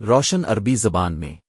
روشن عربی زبان میں۔